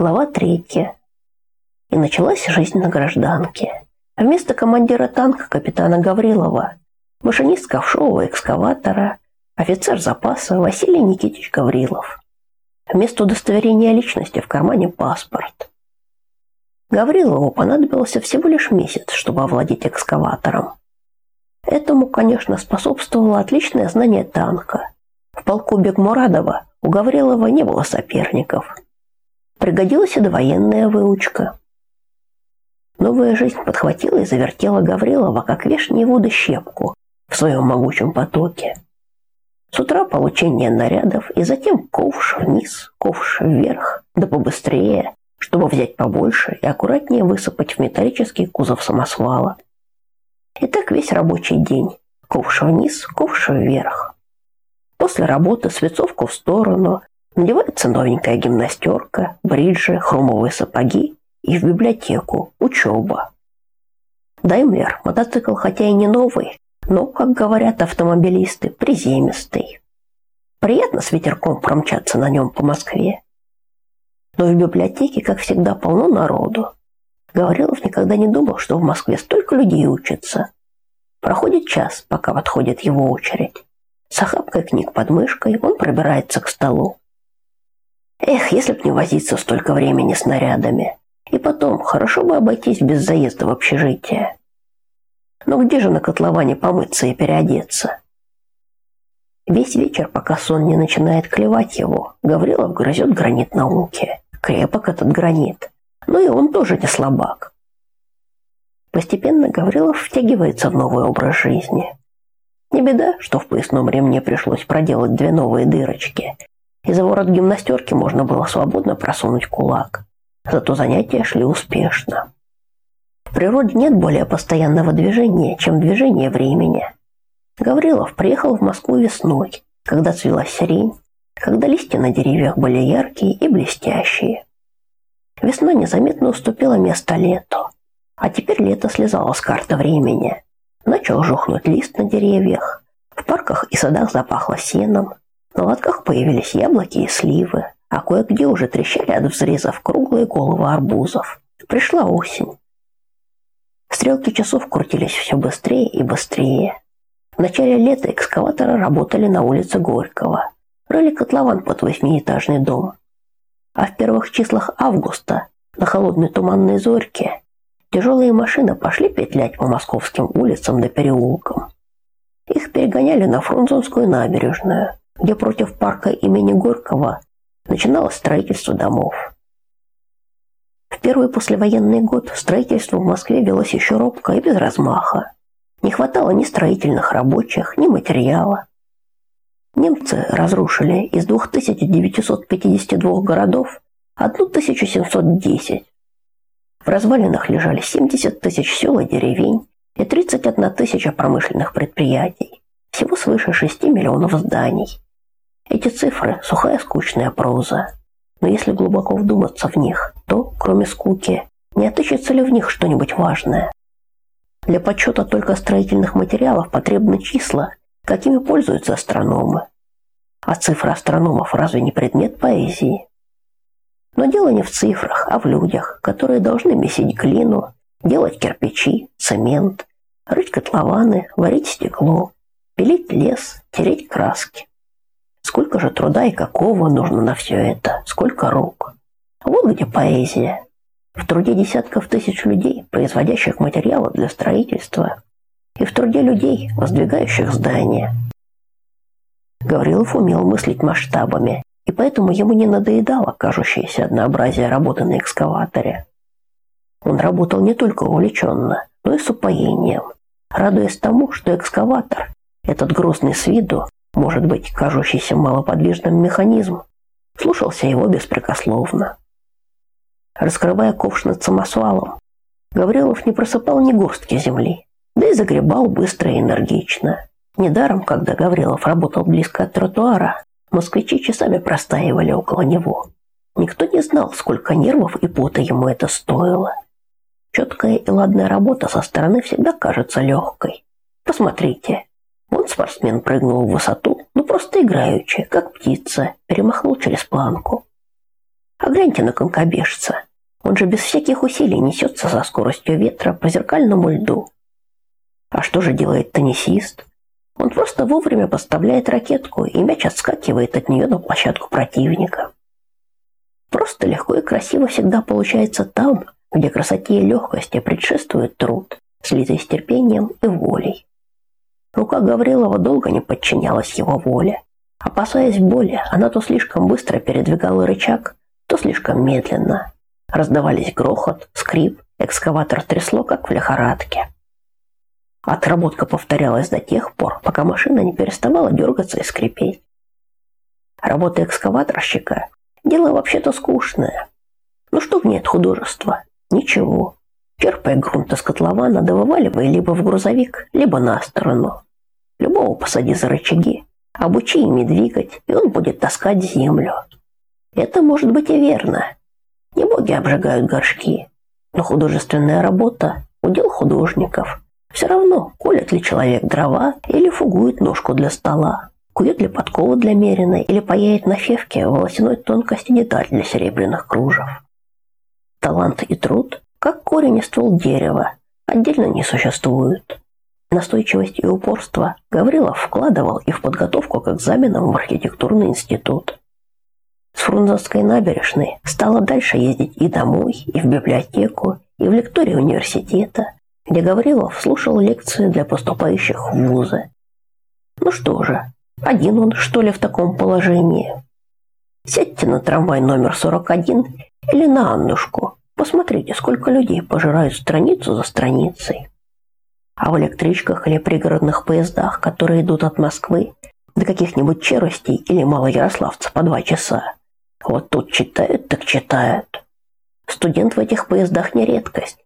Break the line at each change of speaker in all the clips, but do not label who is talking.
Глава третья. И началась жизнь на гражданке. Вместо командира танка капитана Гаврилова, машинист ковшового экскаватора, офицер запаса Василий Никитич Гаврилов. Вместо удостоверения личности в кармане паспорт. Гаврилову понадобился всего лишь месяц, чтобы овладеть экскаватором. Этому, конечно, способствовало отличное знание танка. В полку Бекмурадова у Гаврилова не было соперников. Пригодилась и довоенная выучка. Новая жизнь подхватила и завертела Гаврилова, как вешние воды щепку в своем могучем потоке. С утра получение нарядов, и затем ковш вниз, ковш вверх, да побыстрее, чтобы взять побольше и аккуратнее высыпать в металлический кузов самосвала. И так весь рабочий день. Ковш вниз, ковш вверх. После работы свецовку в сторону, надевается новенькая гимнастерка, бриджи, хромовые сапоги и в библиотеку, учеба. Даймлер – мотоцикл хотя и не новый, но, как говорят автомобилисты, приземистый. Приятно с ветерком промчаться на нем по Москве. Но в библиотеке, как всегда, полно народу. Гаврилов никогда не думал, что в Москве столько людей учатся. Проходит час, пока отходит его очередь. С охапкой книг под мышкой он пробирается к столу. Эх, если б не возиться столько времени с нарядами. И потом, хорошо бы обойтись без заезда в общежитие. Но где же на котловане помыться и переодеться? Весь вечер, пока сон не начинает клевать его, Гаврилов грызет гранит науки. Крепок этот гранит. Но и он тоже не слабак. Постепенно Гаврилов втягивается в новый образ жизни. Не беда, что в поясном ремне пришлось проделать две новые дырочки. И за ворот гимнастерки можно было свободно просунуть кулак. Зато занятия шли успешно. В природе нет более постоянного движения, чем движение времени. Гаврилов приехал в Москву весной, когда цвела сирень, когда листья на деревьях были яркие и блестящие. Весна незаметно уступила место лету, а теперь лето слезало с карты времени. Начал жухнуть лист на деревьях. В парках и садах запахло сеном. На лотках появились яблоки и сливы, а кое-где уже трещали от взрезов круглые головы арбузов. Пришла осень. Стрелки часов крутились все быстрее и быстрее. В начале лета экскаваторы работали на улице Горького. Рыли котлован под восьмиэтажный дом. А в первых числах августа на холодной туманной зорьке Тяжелые машины пошли петлять по московским улицам да переулкам. Их перегоняли на Фрунзенскую набережную, где против парка имени Горького начиналось строительство домов. В первый послевоенный год строительство в Москве велось еще робко и без размаха. Не хватало ни строительных рабочих, ни материала. Немцы разрушили из 2952 городов 1710, в развалинах лежали 70 тысяч сел и деревень и 31 тысяча промышленных предприятий. Всего свыше 6 миллионов зданий. Эти цифры – сухая скучная проза. Но если глубоко вдуматься в них, то, кроме скуки, не отыщется ли в них что-нибудь важное? Для подсчета только строительных материалов потребны числа, какими пользуются астрономы. А цифры астрономов разве не предмет поэзии? Но дело не в цифрах, а в людях, которые должны месить глину, делать кирпичи, цемент, рыть котлованы, варить стекло, пилить лес, тереть краски. Сколько же труда и какого нужно на все это, сколько рук. Вот где поэзия. В труде десятков тысяч людей, производящих материалы для строительства, и в труде людей, воздвигающих здания. Гаврилов умел мыслить масштабами и поэтому ему не надоедало кажущееся однообразие работы на экскаваторе. Он работал не только увлеченно, но и с упоением, радуясь тому, что экскаватор, этот грустный с виду, может быть, кажущийся малоподвижным механизм, слушался его беспрекословно. Раскрывая ковш над самосвалом, Гаврилов не просыпал ни горстки земли, да и загребал быстро и энергично. Недаром, когда Гаврилов работал близко от тротуара, Москвичи часами простаивали около него. Никто не знал, сколько нервов и пота ему это стоило. Четкая и ладная работа со стороны всегда кажется легкой. Посмотрите. Он спортсмен прыгнул в высоту, ну просто играючи, как птица, перемахнул через планку. А Погляньте на конкобежца. Он же без всяких усилий несется со скоростью ветра по зеркальному льду. А что же делает теннисист? Он просто вовремя поставляет ракетку, и мяч отскакивает от нее на площадку противника. Просто легко и красиво всегда получается там, где красоте и легкости предшествует труд, слитый с терпением и волей. Рука Гаврилова долго не подчинялась его воле. Опасаясь боли, она то слишком быстро передвигала рычаг, то слишком медленно. Раздавались грохот, скрип, экскаватор трясло, как в лихорадке. Отработка повторялась до тех пор, пока машина не переставала дергаться и скрипеть. Работа экскаваторщика – дело вообще-то скучное. Ну что в ней от художества? Ничего. Черпая грунт из котлована, да вываливай либо в грузовик, либо на сторону. Любого посади за рычаги, обучи ими двигать, и он будет таскать землю. Это может быть и верно. Не боги обжигают горшки, но художественная работа – удел художников – все равно, колет ли человек дрова или фугует ножку для стола, кует ли подкову для мерины или паяет на февке волосяной тонкости деталь для серебряных кружев. Талант и труд, как корень и ствол дерева, отдельно не существуют. Настойчивость и упорство Гаврилов вкладывал и в подготовку к экзаменам в архитектурный институт. С Фрунзенской набережной стало дальше ездить и домой, и в библиотеку, и в лектории университета, где Гаврилов слушал лекции для поступающих в вузы. Ну что же, один он, что ли, в таком положении? Сядьте на трамвай номер 41 или на Аннушку. Посмотрите, сколько людей пожирают страницу за страницей. А в электричках или пригородных поездах, которые идут от Москвы до каких-нибудь Черостей или Малоярославца по два часа, вот тут читают, так читают. Студент в этих поездах не редкость.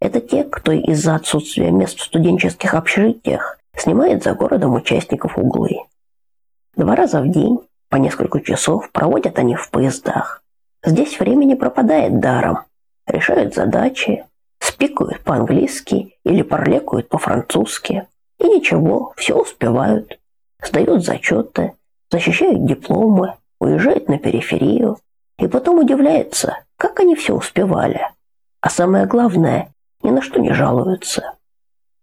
Это те, кто из-за отсутствия мест в студенческих общежитиях снимает за городом участников углы. Два раза в день, по несколько часов, проводят они в поездах. Здесь времени пропадает даром. Решают задачи, спикают по-английски или парлекают по-французски. И ничего, все успевают. Сдают зачеты, защищают дипломы, уезжают на периферию. И потом удивляются, как они все успевали. А самое главное, ни на что не жалуются.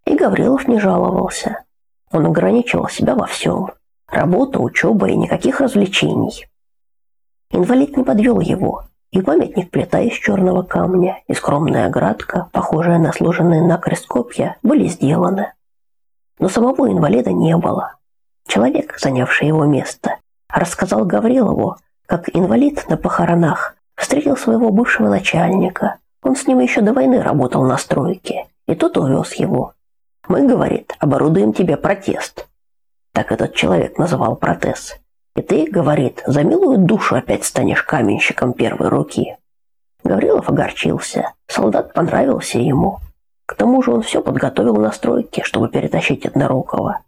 И Гаврилов не жаловался. Он ограничивал себя во всем. Работа, учеба и никаких развлечений. Инвалид не подвел его, и памятник плита из черного камня, и скромная оградка, похожая на сложенные накрест копья, были сделаны. Но самого инвалида не было. Человек, занявший его место, рассказал Гаврилову, как инвалид на похоронах встретил своего бывшего начальника, он с ним еще до войны работал на стройке, и тот увез его. Мы, говорит, оборудуем тебе протест. Так этот человек называл протез. И ты, говорит, за милую душу опять станешь каменщиком первой руки. Гаврилов огорчился. Солдат понравился ему. К тому же он все подготовил на стройке, чтобы перетащить однорукого.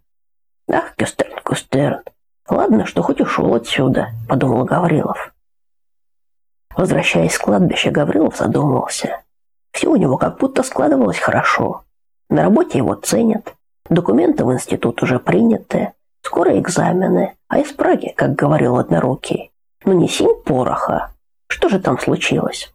Ах, Кюстерн, Кюстерн. Ладно, что хоть ушел отсюда, подумал Гаврилов. Возвращаясь с кладбища, Гаврилов задумался. Все у него как будто складывалось хорошо. На работе его ценят, документы в институт уже приняты, скоро экзамены, а из Праги, как говорил однорукий, ну не синь пороха. Что же там случилось?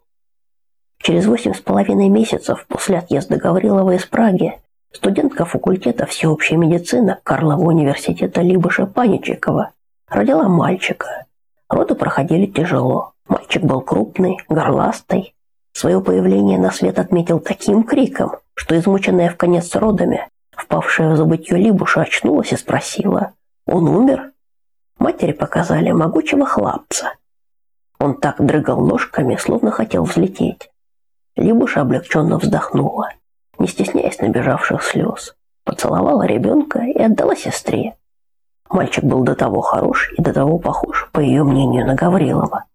Через восемь с половиной месяцев после отъезда Гаврилова из Праги студентка факультета всеобщей медицины Карлова университета Либыша Паничикова родила мальчика. Роды проходили тяжело. Мальчик был крупный, горластый. Свое появление на свет отметил таким криком, что измученная в конец родами, впавшая в забытье Либуша, очнулась и спросила «Он умер?» Матери показали могучего хлапца. Он так дрыгал ножками, словно хотел взлететь. Либуша облегченно вздохнула, не стесняясь набежавших слез, поцеловала ребенка и отдала сестре. Мальчик был до того хорош и до того похож, по ее мнению, на Гаврилова,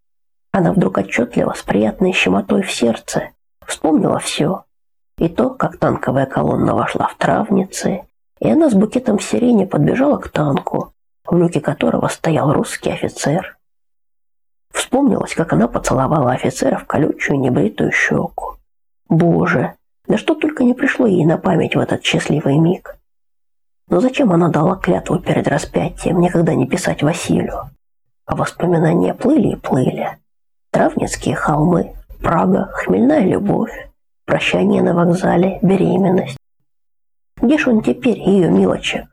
она вдруг отчетливо, с приятной щемотой в сердце, вспомнила все. И то, как танковая колонна вошла в травницы, и она с букетом сирени подбежала к танку, в люке которого стоял русский офицер. Вспомнилось, как она поцеловала офицера в колючую небритую щеку. Боже, да что только не пришло ей на память в этот счастливый миг. Но зачем она дала клятву перед распятием никогда не писать Василию? А воспоминания плыли и плыли. Травницкие холмы, Прага, хмельная любовь, прощание на вокзале, беременность. Где ж он теперь, ее милочек?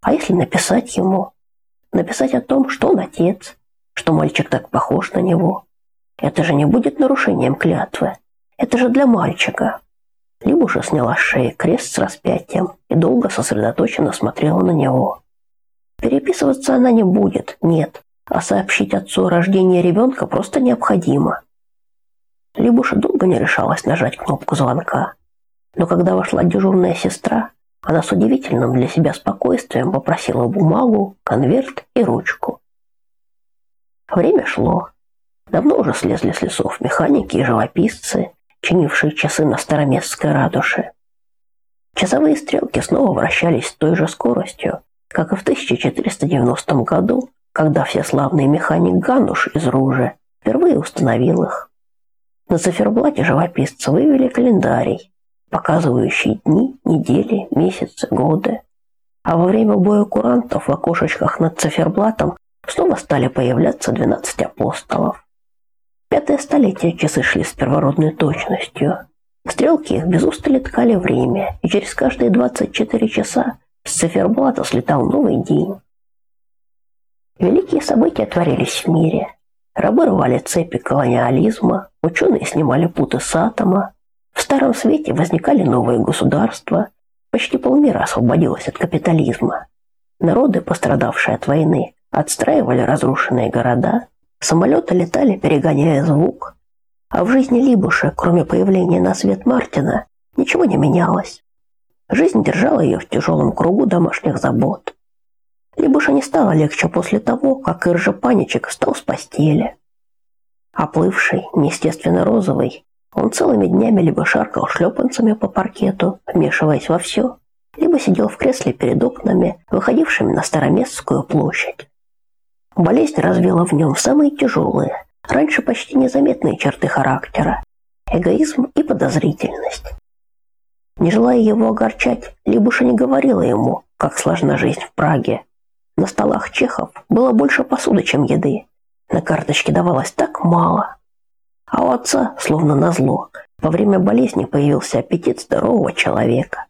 А если написать ему? Написать о том, что он отец, что мальчик так похож на него. Это же не будет нарушением клятвы. Это же для мальчика. Либуша сняла с шеи крест с распятием и долго сосредоточенно смотрела на него. Переписываться она не будет, нет, а сообщить отцу о рождении ребенка просто необходимо. Либуша долго не решалась нажать кнопку звонка. Но когда вошла дежурная сестра, она с удивительным для себя спокойствием попросила бумагу, конверт и ручку. Время шло. Давно уже слезли с лесов механики и живописцы, чинившие часы на староместской ратуше. Часовые стрелки снова вращались с той же скоростью, как и в 1490 году, когда всеславный механик Гануш из Ружа впервые установил их. На циферблате живописцы вывели календарий, показывающий дни, недели, месяцы, годы. А во время боя курантов в окошечках над циферблатом снова стали появляться 12 апостолов. Пятое столетие часы шли с первородной точностью. Стрелки их без устали ткали время, и через каждые 24 часа с циферблата слетал новый день. Великие события творились в мире. Рабы рвали цепи колониализма, ученые снимали путы с атома, в Старом Свете возникали новые государства, почти полмира освободилось от капитализма. Народы, пострадавшие от войны, отстраивали разрушенные города, самолеты летали, перегоняя звук. А в жизни Либуша, кроме появления на свет Мартина, ничего не менялось. Жизнь держала ее в тяжелом кругу домашних забот. Либуша не стало легче после того, как Иржа Паничек встал с постели. Оплывший, неестественно розовый, он целыми днями либо шаркал шлепанцами по паркету, вмешиваясь во все, либо сидел в кресле перед окнами, выходившими на Староместскую площадь. Болезнь развила в нем самые тяжелые, раньше почти незаметные черты характера – эгоизм и подозрительность. Не желая его огорчать, Либуша не говорила ему, как сложна жизнь в Праге. На столах чехов было больше посуды, чем еды. На карточке давалось так мало – а у отца, словно назло, во время болезни появился аппетит здорового человека.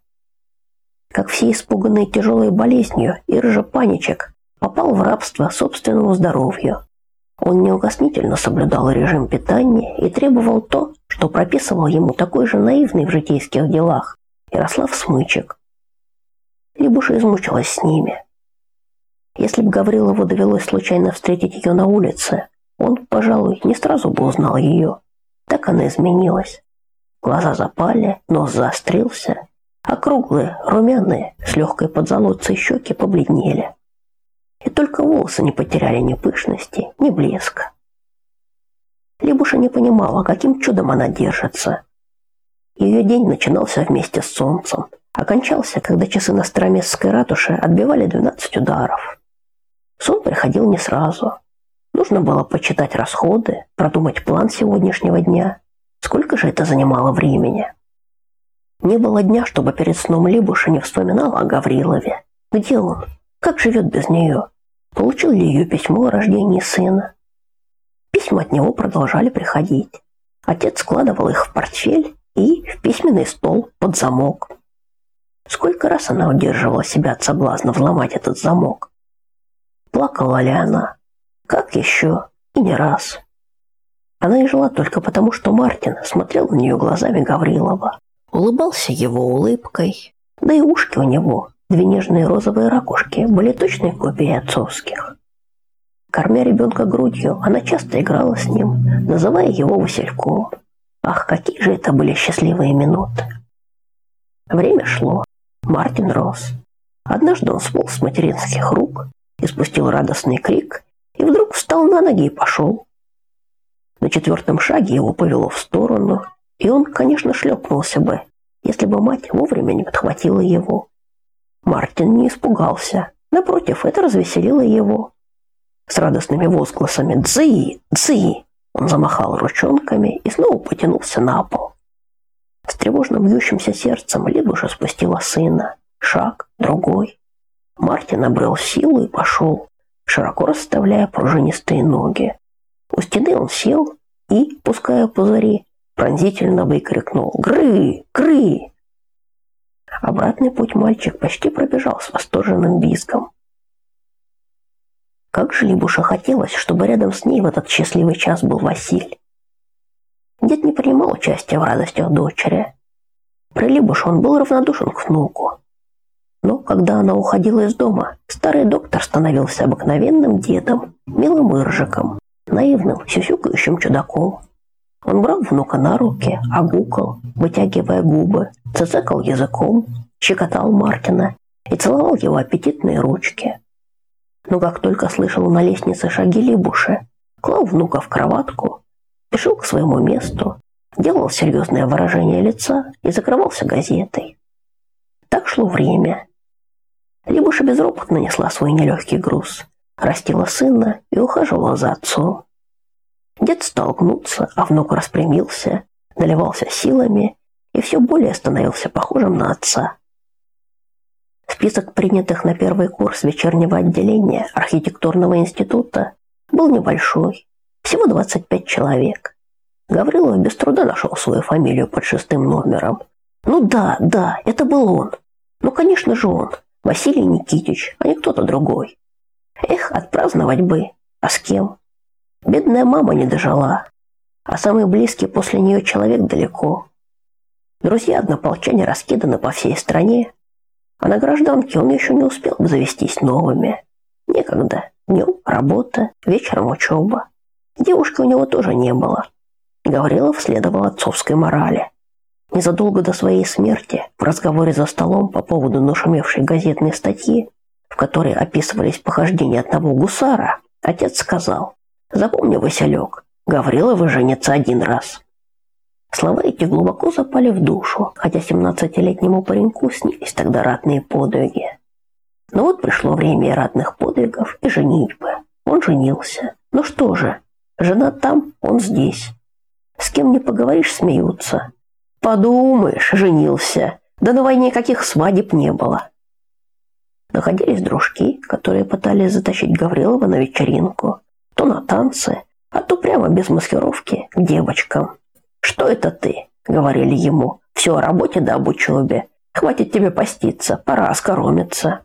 Как все испуганные тяжелой болезнью, Иржа Паничек попал в рабство собственному здоровью. Он неукоснительно соблюдал режим питания и требовал то, что прописывал ему такой же наивный в житейских делах Ярослав Смычек. Либуша измучилась с ними. Если бы Гаврилову довелось случайно встретить ее на улице, он, пожалуй, не сразу бы узнал ее. Так она изменилась. Глаза запали, нос заострился, а круглые, румяные, с легкой подзолотцей щеки побледнели. И только волосы не потеряли ни пышности, ни блеска. Либуша не понимала, каким чудом она держится. Ее день начинался вместе с солнцем, окончался, когда часы на Староместской ратуше отбивали 12 ударов. Сон приходил не сразу. Нужно было почитать расходы, продумать план сегодняшнего дня. Сколько же это занимало времени? Не было дня, чтобы перед сном Либуша не вспоминала о Гаврилове. Где он? Как живет без нее? Получил ли ее письмо о рождении сына? Письма от него продолжали приходить. Отец складывал их в портфель и в письменный стол под замок. Сколько раз она удерживала себя от соблазна взломать этот замок? Плакала ли она? Как еще? И не раз. Она и жила только потому, что Мартин смотрел на нее глазами Гаврилова, улыбался его улыбкой, да и ушки у него, две нежные розовые ракушки, были точной копией отцовских. Кормя ребенка грудью, она часто играла с ним, называя его Васильком. Ах, какие же это были счастливые минуты! Время шло, Мартин рос. Однажды он сполз с материнских рук и спустил радостный крик и вдруг встал на ноги и пошел. На четвертом шаге его повело в сторону, и он, конечно, шлепнулся бы, если бы мать вовремя не подхватила его. Мартин не испугался. Напротив, это развеселило его. С радостными возгласами «Дзы! Дзы!» он замахал ручонками и снова потянулся на пол. С тревожно бьющимся сердцем Либуша спустила сына. Шаг, другой. Мартин обрел силу и пошел широко расставляя пружинистые ноги. У стены он сел, и, пуская пузыри, пронзительно выкрикнул «Гры! Гры!». Обратный путь мальчик почти пробежал с восторженным визгом. Как же Либуша хотелось, чтобы рядом с ней в этот счастливый час был Василь. Дед не принимал участия в радостях дочери. Про Либуша он был равнодушен к внуку. Но когда она уходила из дома, старый доктор становился обыкновенным дедом, милым ыржиком, наивным, сюсюкающим чудаком. Он брал внука на руки, огукал, вытягивая губы, цицекал языком, щекотал Мартина и целовал его аппетитные ручки. Но как только слышал на лестнице шаги Либуши, клал внука в кроватку, спешил к своему месту, делал серьезное выражение лица и закрывался газетой. Так шло время. Либуша безропотно несла свой нелегкий груз, растила сына и ухаживала за отцом. Дед стал гнуться, а внук распрямился, наливался силами и все более становился похожим на отца. Список принятых на первый курс вечернего отделения архитектурного института был небольшой, всего 25 человек. Гаврилов без труда нашел свою фамилию под шестым номером. Ну да, да, это был он. Ну, конечно же он, Василий Никитич, а не кто-то другой. Эх, отпраздновать бы. А с кем? Бедная мама не дожила, а самый близкий после нее человек далеко. Друзья однополчане раскиданы по всей стране, а на гражданке он еще не успел завестись новыми. Некогда. Днем работа, вечером учеба. Девушки у него тоже не было. Гаврилов следовал отцовской морали. Незадолго до своей смерти, в разговоре за столом по поводу нашумевшей газетной статьи, в которой описывались похождения одного гусара, отец сказал Запомни, Василек, Гаврилова женится один раз. Слова эти глубоко запали в душу, хотя семнадцатилетнему пареньку снились тогда ратные подвиги. Но вот пришло время и ратных подвигов, и женитьбы. Он женился. Ну что же, жена там, он здесь. С кем не поговоришь, смеются. Подумаешь, женился. Да на войне каких свадеб не было. Находились дружки, которые пытались затащить Гаврилова на вечеринку, то на танцы, а то прямо без маскировки к девочкам. «Что это ты?» – говорили ему. «Все о работе да об учебе. Хватит тебе поститься, пора оскоромиться».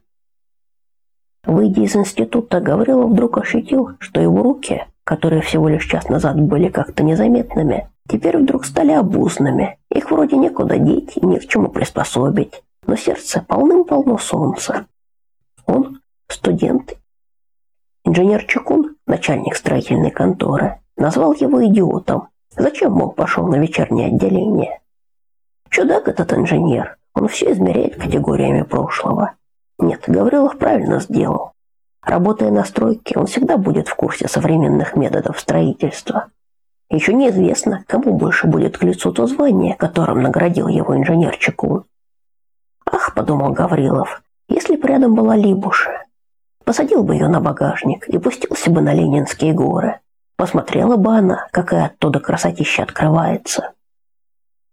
Выйдя из института, Гаврилов вдруг ощутил, что его руки, которые всего лишь час назад были как-то незаметными, теперь вдруг стали обузными. Их вроде некуда деть и ни к чему приспособить. Но сердце полным-полно солнца. Он студент Инженер Чекун, начальник строительной конторы, назвал его идиотом. Зачем, мол, пошел на вечернее отделение? Чудак этот инженер. Он все измеряет категориями прошлого. Нет, Гаврилов правильно сделал. Работая на стройке, он всегда будет в курсе современных методов строительства. Еще неизвестно, кому больше будет к лицу то звание, которым наградил его инженер Чекун. «Ах», — подумал Гаврилов, — «если бы рядом была Либуша, Посадил бы ее на багажник и пустился бы на Ленинские горы. Посмотрела бы она, какая оттуда красотища открывается.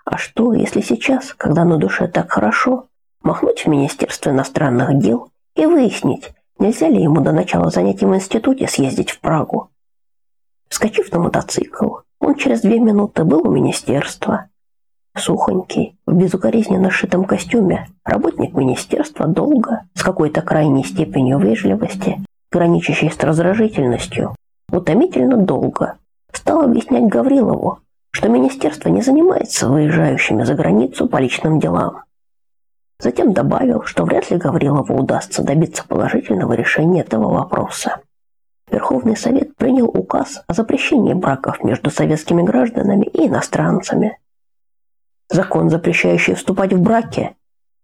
А что, если сейчас, когда на душе так хорошо, махнуть в Министерство иностранных дел и выяснить, нельзя ли ему до начала занятий в институте съездить в Прагу? Вскочив на мотоцикл, он через две минуты был у министерства. Сухонький, в безукоризненно сшитом костюме, работник министерства долго, с какой-то крайней степенью вежливости, граничащей с раздражительностью, утомительно долго, стал объяснять Гаврилову, что министерство не занимается выезжающими за границу по личным делам. Затем добавил, что вряд ли Гаврилову удастся добиться положительного решения этого вопроса. Верховный Совет принял указ о запрещении браков между советскими гражданами и иностранцами, Закон, запрещающий вступать в браки.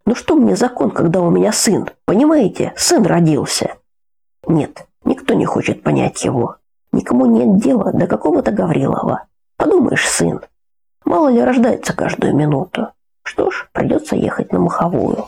Ну что мне закон, когда у меня сын? Понимаете, сын родился. Нет, никто не хочет понять его. Никому нет дела до какого-то Гаврилова. Подумаешь, сын. Мало ли рождается каждую минуту. Что ж, придется ехать на Маховую.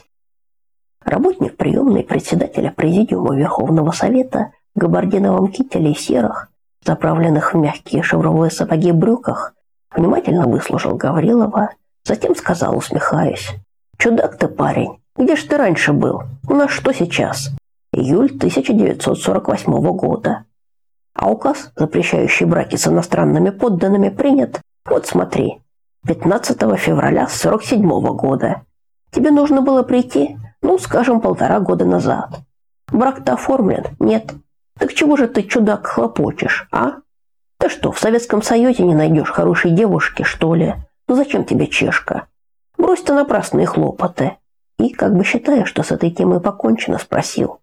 Работник приемной председателя Президиума Верховного Совета габардиновом кителе и серых, заправленных в мягкие шевровые сапоги брюках, внимательно выслушал Гаврилова Затем сказал, усмехаясь. «Чудак ты, парень. Где ж ты раньше был? У нас что сейчас?» Июль 1948 года. А указ, запрещающий браки с иностранными подданными, принят, вот смотри, 15 февраля 47 -го года. Тебе нужно было прийти, ну, скажем, полтора года назад. Брак-то оформлен? Нет. Так чего же ты, чудак, хлопочешь, а? Ты что, в Советском Союзе не найдешь хорошей девушки, что ли? Ну зачем тебе чешка? Брось ты напрасные хлопоты. И, как бы считая, что с этой темой покончено, спросил.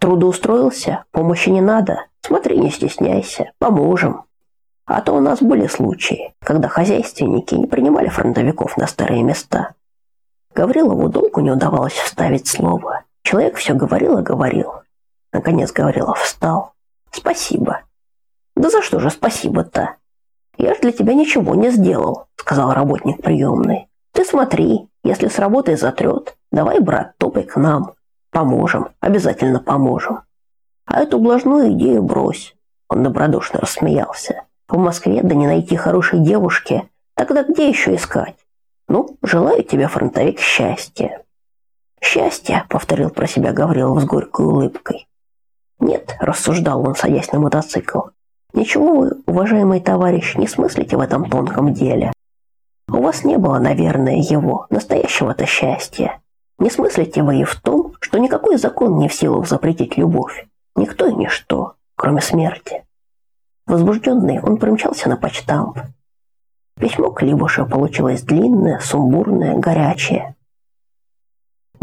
Трудоустроился? Помощи не надо? Смотри, не стесняйся. Поможем. А то у нас были случаи, когда хозяйственники не принимали фронтовиков на старые места. Гаврилову долго не удавалось вставить слово. Человек все говорил и говорил. Наконец Гаврилов встал. «Спасибо». «Да за что же спасибо-то?» «Я ж для тебя ничего не сделал», — сказал работник приемной. «Ты смотри, если с работы затрет, давай, брат, топай к нам. Поможем, обязательно поможем». «А эту блажную идею брось», — он добродушно рассмеялся. «В Москве да не найти хорошей девушки, тогда где еще искать? Ну, желаю тебе, фронтовик, счастья». «Счастье», — повторил про себя Гаврилов с горькой улыбкой. «Нет», — рассуждал он, садясь на мотоцикл, Ничего вы, уважаемый товарищ, не смыслите в этом тонком деле. У вас не было, наверное, его, настоящего-то счастья. Не смыслите вы и в том, что никакой закон не в силах запретить любовь. Никто и ничто, кроме смерти. Возбужденный, он примчался на почтамп. Письмо Клибуша получилось длинное, сумбурное, горячее.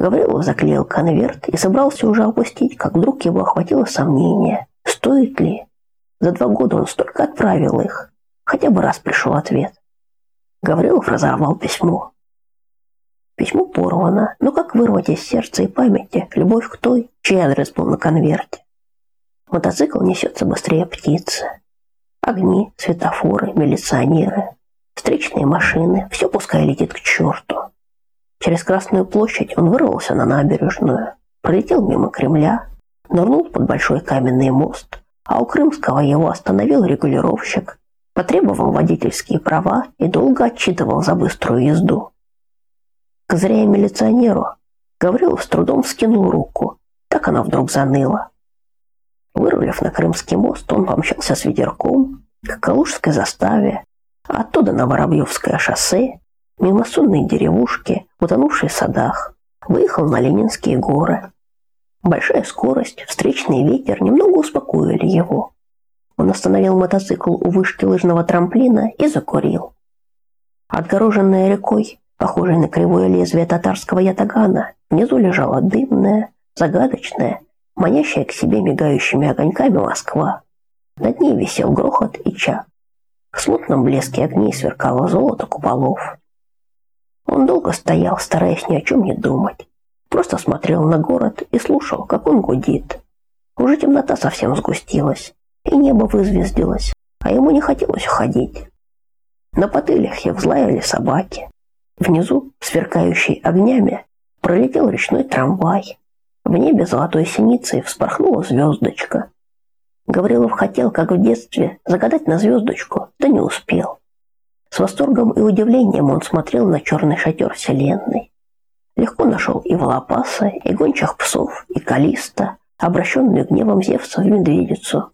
Гаврилов заклеил конверт и собрался уже опустить, как вдруг его охватило сомнение, стоит ли, за два года он столько отправил их. Хотя бы раз пришел ответ. Гаврилов разорвал письмо. Письмо порвано, но как вырвать из сердца и памяти любовь к той, чей адрес был на конверте? Мотоцикл несется быстрее птицы. Огни, светофоры, милиционеры, встречные машины, все пускай летит к черту. Через Красную площадь он вырвался на набережную, пролетел мимо Кремля, нырнул под большой каменный мост, а у Крымского его остановил регулировщик, потребовал водительские права и долго отчитывал за быструю езду. Козыряя милиционеру, Гаврилов с трудом скинул руку, так она вдруг заныла. Вырулив на Крымский мост, он помчался с ветерком к Калужской заставе, оттуда на Воробьевское шоссе, мимо сонной деревушки, утонувшей в садах, выехал на Ленинские горы. Большая скорость, встречный ветер немного успокоили его. Он остановил мотоцикл у вышки лыжного трамплина и закурил. Отгороженная рекой, похожей на кривое лезвие татарского ятагана, внизу лежала дымная, загадочная, манящая к себе мигающими огоньками Москва. Над ней висел грохот и чак. В смутном блеске огней сверкало золото куполов. Он долго стоял, стараясь ни о чем не думать. Просто смотрел на город и слушал, как он гудит. Уже темнота совсем сгустилась, и небо вызвездилось, а ему не хотелось уходить. На потылях взлаяли собаки. Внизу, сверкающий огнями, пролетел речной трамвай. В небе золотой синицей вспорхнула звездочка. Гаврилов хотел, как в детстве, загадать на звездочку, да не успел. С восторгом и удивлением он смотрел на черный шатер вселенной. Легко нашел и Волопаса, и гончих псов, и Калиста, обращенную гневом Зевса в медведицу.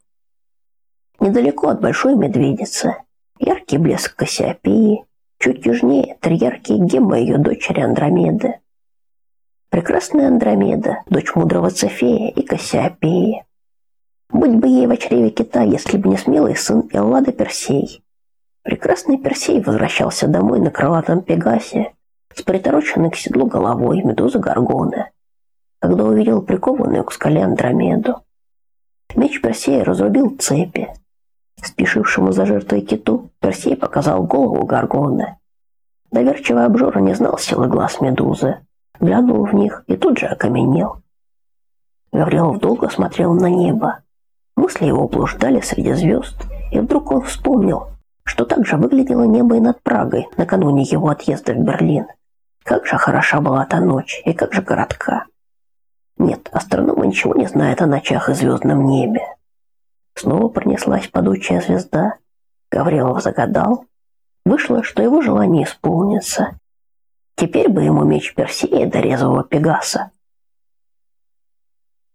Недалеко от большой медведицы яркий блеск Кассиопеи, чуть южнее три яркие геммы ее дочери Андромеды. Прекрасная Андромеда, дочь мудрого Цефея и Кассиопеи. Быть бы ей в чреве кита, если бы не смелый сын Эллады Персей. Прекрасный Персей возвращался домой на крылатом Пегасе, с притороченной к седлу головой медузы Гаргоны, когда увидел прикованную к скале Андромеду. Меч Персея разрубил цепи. Спешившему за жертвой киту Персей показал голову Гаргоны. Доверчивый обжора не знал силы глаз медузы, глянул в них и тут же окаменел. Гаврилов долго смотрел на небо. Мысли его блуждали среди звезд, и вдруг он вспомнил, что так же выглядело небо и над Прагой накануне его отъезда в Берлин. Как же хороша была та ночь, и как же коротка. Нет, астрономы ничего не знают о ночах и звездном небе. Снова пронеслась падучая звезда. Гаврилов загадал. Вышло, что его желание исполнится. Теперь бы ему меч Персея до резвого Пегаса.